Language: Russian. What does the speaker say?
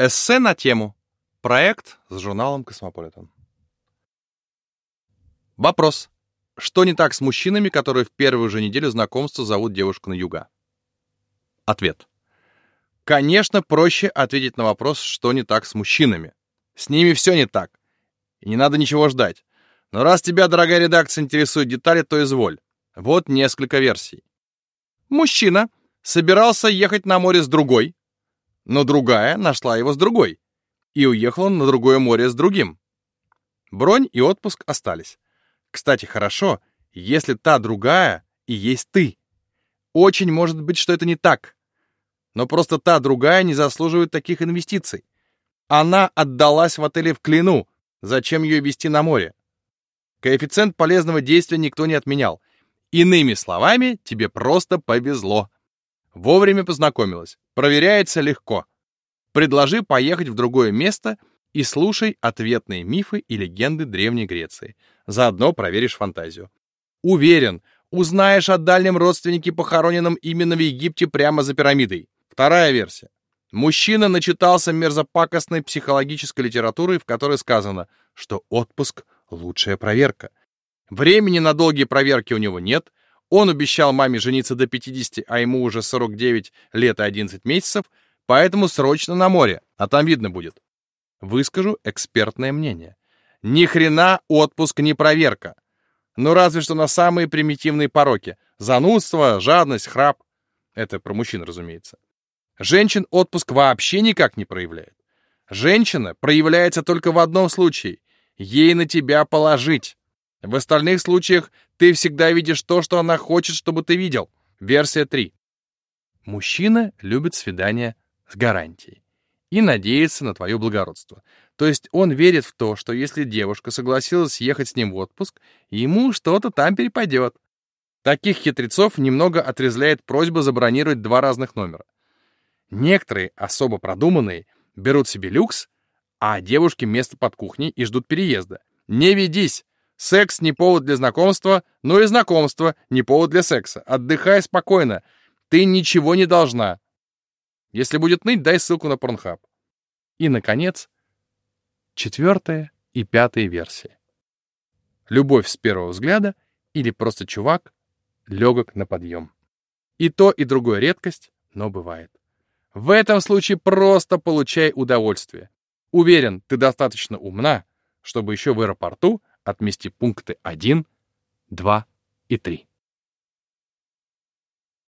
Эссе на тему. Проект с журналом «Космополитен». Вопрос. Что не так с мужчинами, которые в первую же неделю знакомства зовут девушку на юга? Ответ. Конечно, проще ответить на вопрос, что не так с мужчинами. С ними все не так. И не надо ничего ждать. Но раз тебя, дорогая редакция, интересуют детали, то изволь. Вот несколько версий. Мужчина собирался ехать на море с другой, но другая нашла его с другой, и уехал он на другое море с другим. Бронь и отпуск остались. Кстати, хорошо, если та другая и есть ты. Очень может быть, что это не так. Но просто та другая не заслуживает таких инвестиций. Она отдалась в отеле в Клину. Зачем ее вести на море? Коэффициент полезного действия никто не отменял. Иными словами, тебе просто повезло. Вовремя познакомилась. Проверяется легко. Предложи поехать в другое место и слушай ответные мифы и легенды Древней Греции. Заодно проверишь фантазию. Уверен, узнаешь о дальнем родственнике, похороненном именно в Египте прямо за пирамидой. Вторая версия. Мужчина начитался мерзопакостной психологической литературы, в которой сказано, что отпуск — лучшая проверка. Времени на долгие проверки у него нет, он обещал маме жениться до 50, а ему уже 49 лет и 11 месяцев, поэтому срочно на море, а там видно будет. Выскажу экспертное мнение. Ни хрена отпуск не проверка. Ну разве что на самые примитивные пороки. Занудство, жадность, храп. Это про мужчин, разумеется. Женщин отпуск вообще никак не проявляет. Женщина проявляется только в одном случае. Ей на тебя положить. В остальных случаях ты всегда видишь то, что она хочет, чтобы ты видел. Версия 3. Мужчина любит свидания с гарантией и надеется на твое благородство. То есть он верит в то, что если девушка согласилась ехать с ним в отпуск, ему что-то там перепадет. Таких хитрецов немного отрезляет просьба забронировать два разных номера. Некоторые, особо продуманные, берут себе люкс, а девушке место под кухней и ждут переезда. Не ведись! Секс не повод для знакомства, но и знакомство не повод для секса. Отдыхай спокойно. Ты ничего не должна. Если будет ныть, дай ссылку на Порнхаб. И, наконец, четвертая и пятая версии. Любовь с первого взгляда или просто чувак легок на подъем. И то, и другое редкость, но бывает. В этом случае просто получай удовольствие. Уверен, ты достаточно умна, чтобы еще в аэропорту отмести пункты 1, 2 и 3.